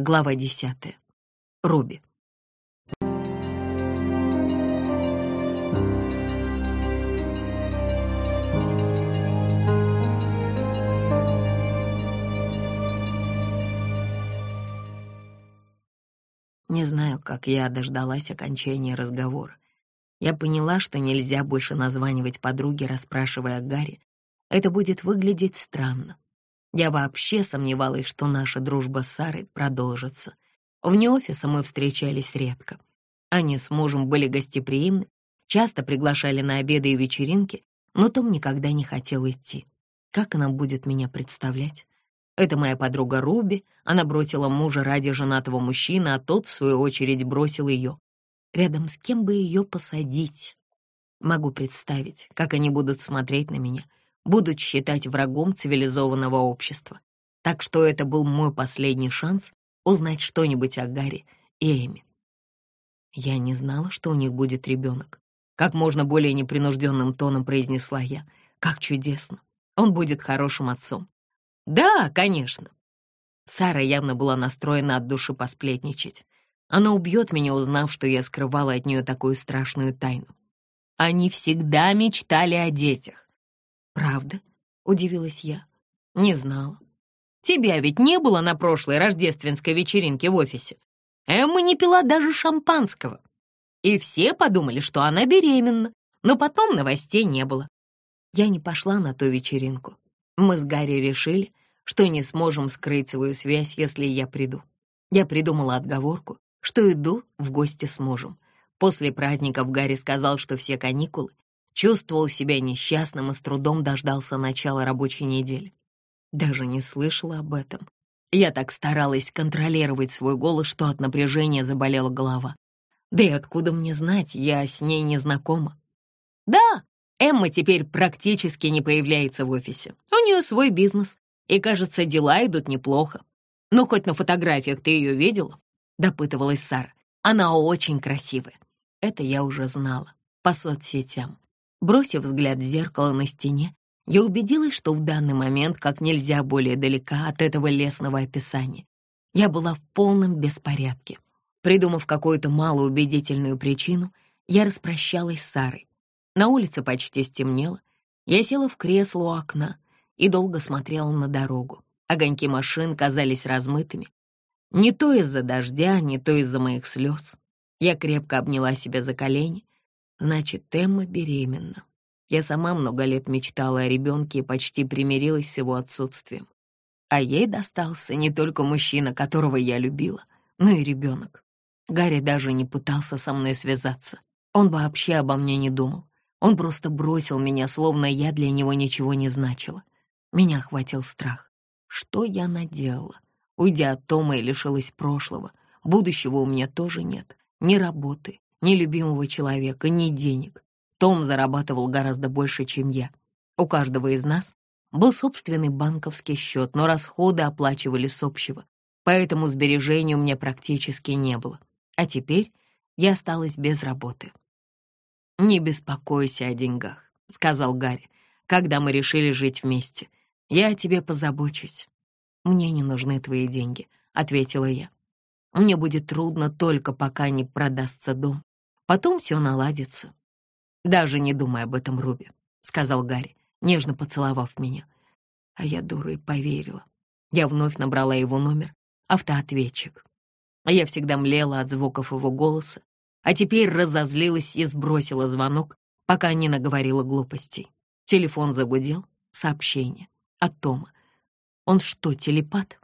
Глава десятая. Руби. Не знаю, как я дождалась окончания разговора. Я поняла, что нельзя больше названивать подруге, расспрашивая о Гарри. Это будет выглядеть странно. Я вообще сомневалась, что наша дружба с Сарой продолжится. Вне офиса мы встречались редко. Они с мужем были гостеприимны, часто приглашали на обеды и вечеринки, но Том никогда не хотел идти. Как она будет меня представлять? Это моя подруга Руби, она бросила мужа ради женатого мужчины, а тот, в свою очередь, бросил ее. Рядом с кем бы ее посадить? Могу представить, как они будут смотреть на меня — будут считать врагом цивилизованного общества. Так что это был мой последний шанс узнать что-нибудь о Гарри и Эми. Я не знала, что у них будет ребенок. Как можно более непринужденным тоном произнесла я. Как чудесно. Он будет хорошим отцом. Да, конечно. Сара явно была настроена от души посплетничать. Она убьет меня, узнав, что я скрывала от нее такую страшную тайну. Они всегда мечтали о детях. «Правда?» — удивилась я. «Не знала. Тебя ведь не было на прошлой рождественской вечеринке в офисе. Эмма не пила даже шампанского. И все подумали, что она беременна, но потом новостей не было. Я не пошла на ту вечеринку. Мы с Гарри решили, что не сможем скрыть свою связь, если я приду. Я придумала отговорку, что иду в гости с мужем. После праздников Гарри сказал, что все каникулы Чувствовал себя несчастным и с трудом дождался начала рабочей недели. Даже не слышала об этом. Я так старалась контролировать свой голос, что от напряжения заболела голова. Да и откуда мне знать, я с ней не знакома. Да, Эмма теперь практически не появляется в офисе. У нее свой бизнес, и, кажется, дела идут неплохо. Ну, хоть на фотографиях ты ее видела? Допытывалась Сара. Она очень красивая. Это я уже знала по соцсетям. Бросив взгляд в зеркало на стене, я убедилась, что в данный момент как нельзя более далека от этого лесного описания. Я была в полном беспорядке. Придумав какую-то малоубедительную причину, я распрощалась с Сарой. На улице почти стемнело. Я села в кресло у окна и долго смотрела на дорогу. Огоньки машин казались размытыми. Не то из-за дождя, не то из-за моих слез. Я крепко обняла себя за колени Значит, Эмма беременна. Я сама много лет мечтала о ребенке и почти примирилась с его отсутствием. А ей достался не только мужчина, которого я любила, но и ребенок. Гарри даже не пытался со мной связаться. Он вообще обо мне не думал. Он просто бросил меня, словно я для него ничего не значила. Меня охватил страх. Что я наделала? Уйдя от Тома и лишилась прошлого. Будущего у меня тоже нет. Ни работы, ни любимого человека, ни денег. Том зарабатывал гораздо больше, чем я. У каждого из нас был собственный банковский счет, но расходы оплачивали с общего, поэтому сбережений у меня практически не было. А теперь я осталась без работы. «Не беспокойся о деньгах», — сказал Гарри, когда мы решили жить вместе. «Я о тебе позабочусь». «Мне не нужны твои деньги», — ответила я. «Мне будет трудно только пока не продастся дом. Потом все наладится. Даже не думай об этом, Руби, — сказал Гарри, нежно поцеловав меня. А я дура и поверила. Я вновь набрала его номер, автоответчик. А я всегда млела от звуков его голоса, а теперь разозлилась и сбросила звонок, пока не наговорила глупостей. Телефон загудел, сообщение от Тома. Он что, телепат?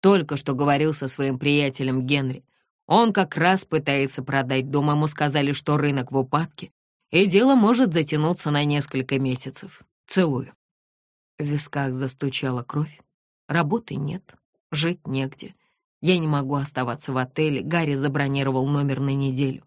Только что говорил со своим приятелем Генри. Он как раз пытается продать дом, ему сказали, что рынок в упадке, и дело может затянуться на несколько месяцев. Целую. В висках застучала кровь. Работы нет, жить негде. Я не могу оставаться в отеле, Гарри забронировал номер на неделю.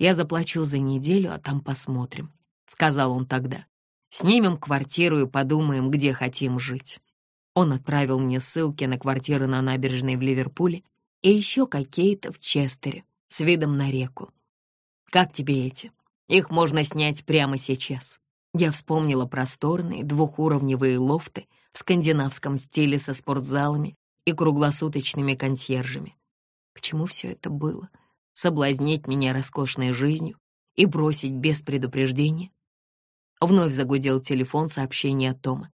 Я заплачу за неделю, а там посмотрим, — сказал он тогда. Снимем квартиру и подумаем, где хотим жить. Он отправил мне ссылки на квартиры на набережной в Ливерпуле и еще какие-то в Честере с видом на реку. Как тебе эти? Их можно снять прямо сейчас. Я вспомнила просторные двухуровневые лофты в скандинавском стиле со спортзалами и круглосуточными консьержами. К чему все это было? Соблазнить меня роскошной жизнью и бросить без предупреждения? Вновь загудел телефон сообщение от Тома.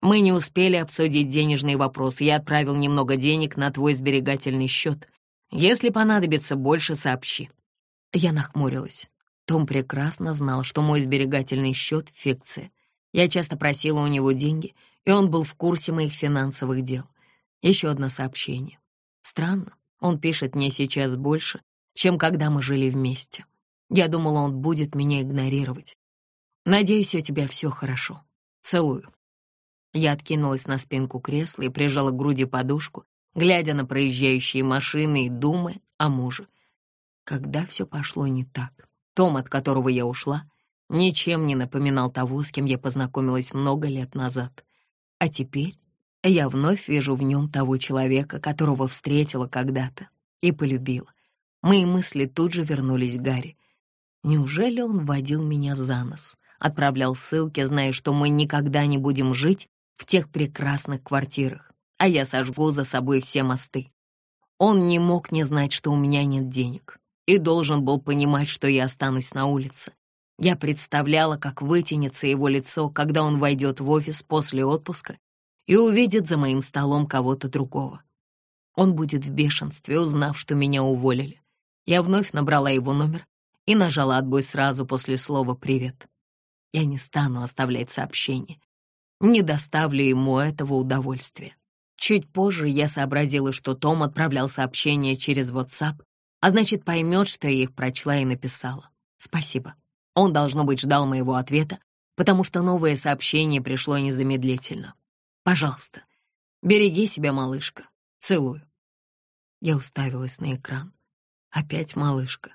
Мы не успели обсудить денежный вопрос. Я отправил немного денег на твой сберегательный счет. Если понадобится больше, сообщи. Я нахмурилась. Том прекрасно знал, что мой сберегательный счет — фикция. Я часто просила у него деньги, и он был в курсе моих финансовых дел. Еще одно сообщение. Странно, он пишет мне сейчас больше, чем когда мы жили вместе. Я думала, он будет меня игнорировать. Надеюсь, у тебя все хорошо. Целую. Я откинулась на спинку кресла и прижала к груди подушку, глядя на проезжающие машины и думая о муже. Когда все пошло не так, Том, от которого я ушла, ничем не напоминал того, с кем я познакомилась много лет назад. А теперь я вновь вижу в нем того человека, которого встретила когда-то и полюбила. Мои мысли тут же вернулись к Гарри. Неужели он водил меня за нос, отправлял ссылки, зная, что мы никогда не будем жить в тех прекрасных квартирах, а я сожгу за собой все мосты. Он не мог не знать, что у меня нет денег, и должен был понимать, что я останусь на улице. Я представляла, как вытянется его лицо, когда он войдет в офис после отпуска и увидит за моим столом кого-то другого. Он будет в бешенстве, узнав, что меня уволили. Я вновь набрала его номер и нажала отбой сразу после слова «привет». Я не стану оставлять сообщение не доставлю ему этого удовольствия. Чуть позже я сообразила, что Том отправлял сообщения через WhatsApp, а значит, поймет, что я их прочла и написала. Спасибо. Он, должно быть, ждал моего ответа, потому что новое сообщение пришло незамедлительно. Пожалуйста, береги себя, малышка. Целую. Я уставилась на экран. Опять малышка.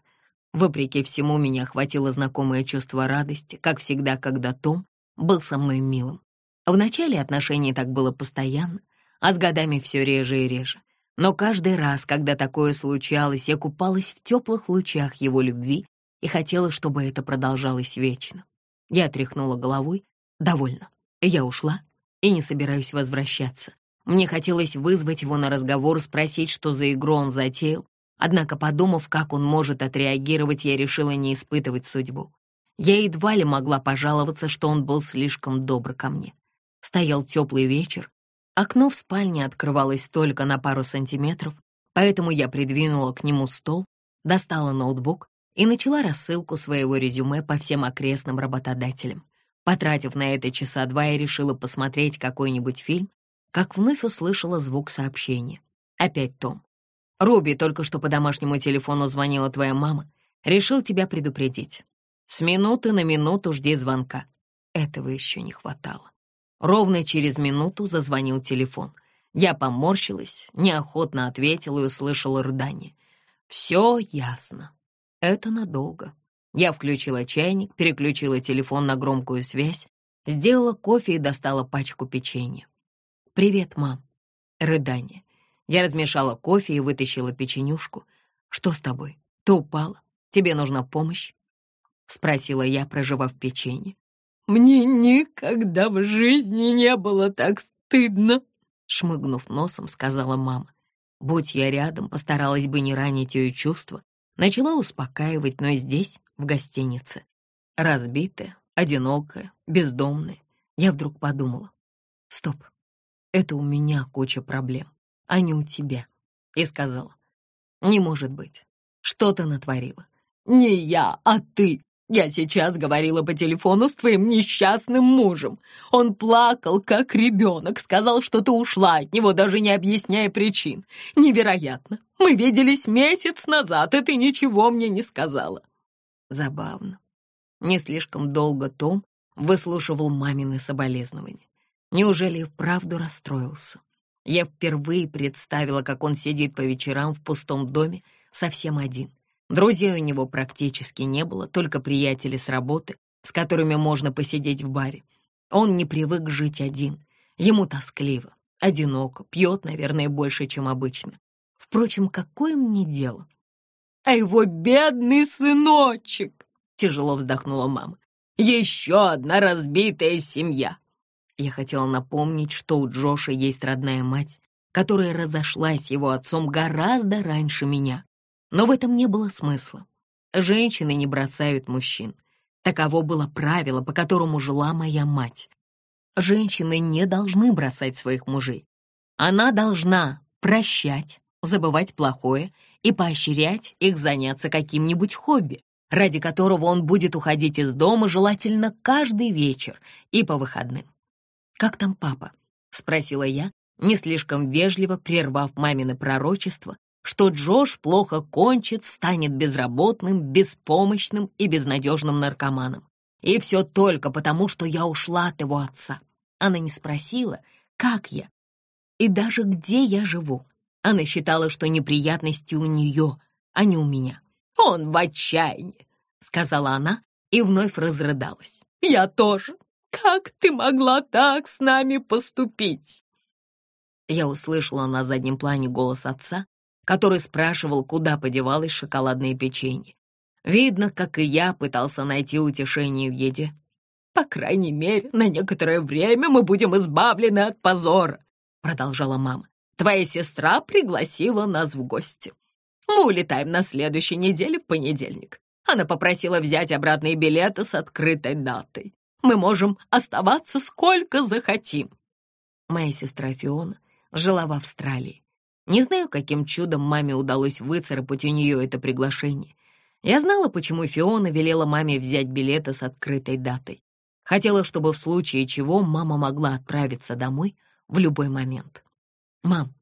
Вопреки всему, меня охватило знакомое чувство радости, как всегда, когда Том был со мной милым. В начале отношений так было постоянно, а с годами все реже и реже. Но каждый раз, когда такое случалось, я купалась в теплых лучах его любви и хотела, чтобы это продолжалось вечно. Я тряхнула головой. Довольно. Я ушла и не собираюсь возвращаться. Мне хотелось вызвать его на разговор, спросить, что за игру он затеял. Однако, подумав, как он может отреагировать, я решила не испытывать судьбу. Я едва ли могла пожаловаться, что он был слишком добр ко мне. Стоял теплый вечер. Окно в спальне открывалось только на пару сантиметров, поэтому я придвинула к нему стол, достала ноутбук и начала рассылку своего резюме по всем окрестным работодателям. Потратив на это часа два, я решила посмотреть какой-нибудь фильм, как вновь услышала звук сообщения. Опять Том. «Руби, только что по домашнему телефону звонила твоя мама. Решил тебя предупредить. С минуты на минуту жди звонка». Этого еще не хватало. Ровно через минуту зазвонил телефон. Я поморщилась, неохотно ответила и услышала рыдание. «Все ясно. Это надолго». Я включила чайник, переключила телефон на громкую связь, сделала кофе и достала пачку печенья. «Привет, мам». Рыдание. Я размешала кофе и вытащила печенюшку. «Что с тобой? Ты упала? Тебе нужна помощь?» — спросила я, проживав печенье. Мне никогда в жизни не было так стыдно, шмыгнув носом, сказала мама. Будь я рядом, постаралась бы не ранить ее чувства. Начала успокаивать, но здесь, в гостинице, разбитая, одинокая, бездомная, я вдруг подумала, стоп, это у меня куча проблем, а не у тебя. И сказала, не может быть, что ты натворила? Не я, а ты, я сейчас говорила по телефону с твоим несчастным мужем. Он плакал, как ребенок, сказал, что ты ушла от него, даже не объясняя причин. Невероятно. Мы виделись месяц назад, и ты ничего мне не сказала. Забавно. Не слишком долго Том выслушивал мамины соболезнования. Неужели и вправду расстроился? Я впервые представила, как он сидит по вечерам в пустом доме, совсем один — Друзей у него практически не было, только приятели с работы, с которыми можно посидеть в баре. Он не привык жить один. Ему тоскливо, одиноко, пьет, наверное, больше, чем обычно. Впрочем, какое мне дело? «А его бедный сыночек!» — тяжело вздохнула мама. «Еще одна разбитая семья!» Я хотела напомнить, что у Джоша есть родная мать, которая разошлась с его отцом гораздо раньше меня. Но в этом не было смысла. Женщины не бросают мужчин. Таково было правило, по которому жила моя мать. Женщины не должны бросать своих мужей. Она должна прощать, забывать плохое и поощрять их заняться каким-нибудь хобби, ради которого он будет уходить из дома желательно каждый вечер и по выходным. «Как там папа?» — спросила я, не слишком вежливо прервав мамины пророчество, что Джош плохо кончит, станет безработным, беспомощным и безнадежным наркоманом. И все только потому, что я ушла от его отца. Она не спросила, как я и даже где я живу. Она считала, что неприятности у нее, а не у меня. «Он в отчаянии», — сказала она и вновь разрыдалась. «Я тоже. Как ты могла так с нами поступить?» Я услышала на заднем плане голос отца, который спрашивал, куда подевалось шоколадное печенье. Видно, как и я пытался найти утешение в еде. «По крайней мере, на некоторое время мы будем избавлены от позора», продолжала мама. «Твоя сестра пригласила нас в гости. Мы улетаем на следующей неделе в понедельник. Она попросила взять обратные билеты с открытой датой. Мы можем оставаться сколько захотим». Моя сестра Фиона жила в Австралии. Не знаю, каким чудом маме удалось выцарапать у нее это приглашение. Я знала, почему Фиона велела маме взять билеты с открытой датой. Хотела, чтобы в случае чего мама могла отправиться домой в любой момент. «Мам,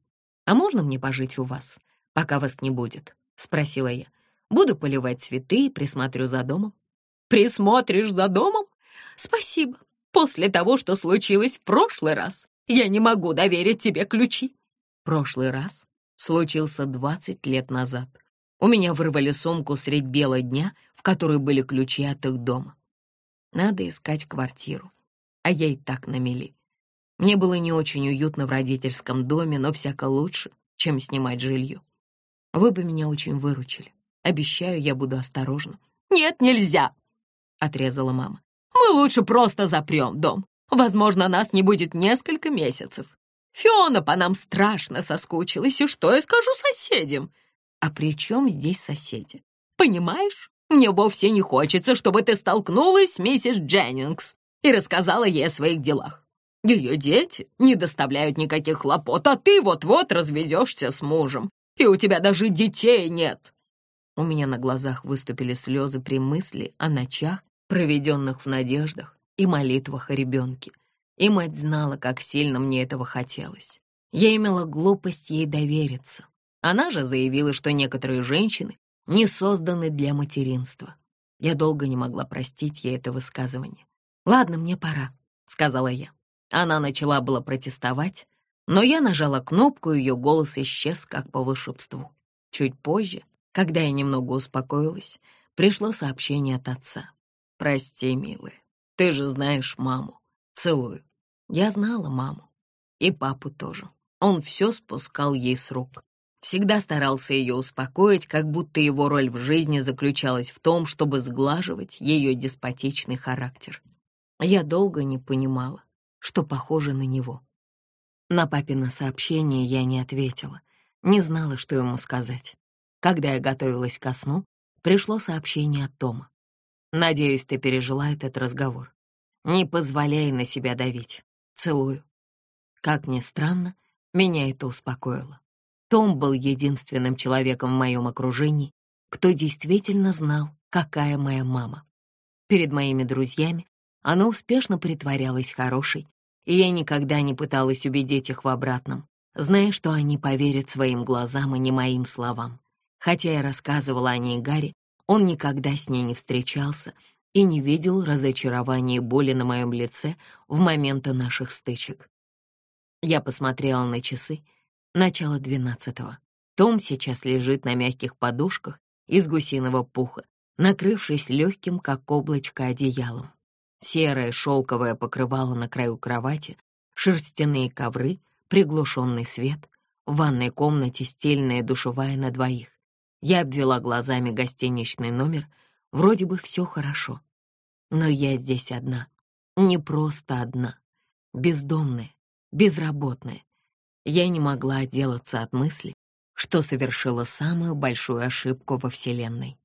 а можно мне пожить у вас, пока вас не будет?» — спросила я. «Буду поливать цветы и присмотрю за домом». «Присмотришь за домом? Спасибо. После того, что случилось в прошлый раз, я не могу доверить тебе ключи». Прошлый раз случился двадцать лет назад. У меня вырвали сумку средь бела дня, в которой были ключи от их дома. Надо искать квартиру, а я и так на мели. Мне было не очень уютно в родительском доме, но всяко лучше, чем снимать жилье. Вы бы меня очень выручили. Обещаю, я буду осторожна. «Нет, нельзя!» — отрезала мама. «Мы лучше просто запрем дом. Возможно, нас не будет несколько месяцев. Фиона по нам страшно соскучилась, и что я скажу соседям? А при чем здесь соседи? Понимаешь, мне вовсе не хочется, чтобы ты столкнулась с миссис Дженнингс и рассказала ей о своих делах. Ее дети не доставляют никаких хлопот, а ты вот-вот разведешься с мужем, и у тебя даже детей нет. У меня на глазах выступили слезы при мысли о ночах, проведенных в надеждах и молитвах о ребенке. И мать знала, как сильно мне этого хотелось. Я имела глупость ей довериться. Она же заявила, что некоторые женщины не созданы для материнства. Я долго не могла простить ей это высказывание. «Ладно, мне пора», — сказала я. Она начала было протестовать, но я нажала кнопку, и ее голос исчез как по волшебству. Чуть позже, когда я немного успокоилась, пришло сообщение от отца. «Прости, милая, ты же знаешь маму. Целую». Я знала маму. И папу тоже. Он все спускал ей с рук. Всегда старался ее успокоить, как будто его роль в жизни заключалась в том, чтобы сглаживать ее деспотичный характер. Я долго не понимала, что похоже на него. На папино сообщение я не ответила, не знала, что ему сказать. Когда я готовилась ко сну, пришло сообщение от Тома. «Надеюсь, ты пережила этот разговор. Не позволяй на себя давить. Целую». Как ни странно, меня это успокоило. Том был единственным человеком в моем окружении, кто действительно знал, какая моя мама. Перед моими друзьями она успешно притворялась хорошей, и я никогда не пыталась убедить их в обратном, зная, что они поверят своим глазам и не моим словам. Хотя я рассказывала о ней Гарри, он никогда с ней не встречался и не видел разочарования и боли на моем лице в моменты наших стычек. Я посмотрела на часы, начало двенадцатого. Том сейчас лежит на мягких подушках из гусиного пуха, накрывшись легким, как облачко, одеялом серое шелковое покрывало на краю кровати, шерстяные ковры, приглушенный свет, в ванной комнате стильная душевая на двоих. Я обвела глазами гостиничный номер, вроде бы все хорошо. Но я здесь одна, не просто одна, бездомная, безработная. Я не могла отделаться от мысли, что совершила самую большую ошибку во Вселенной.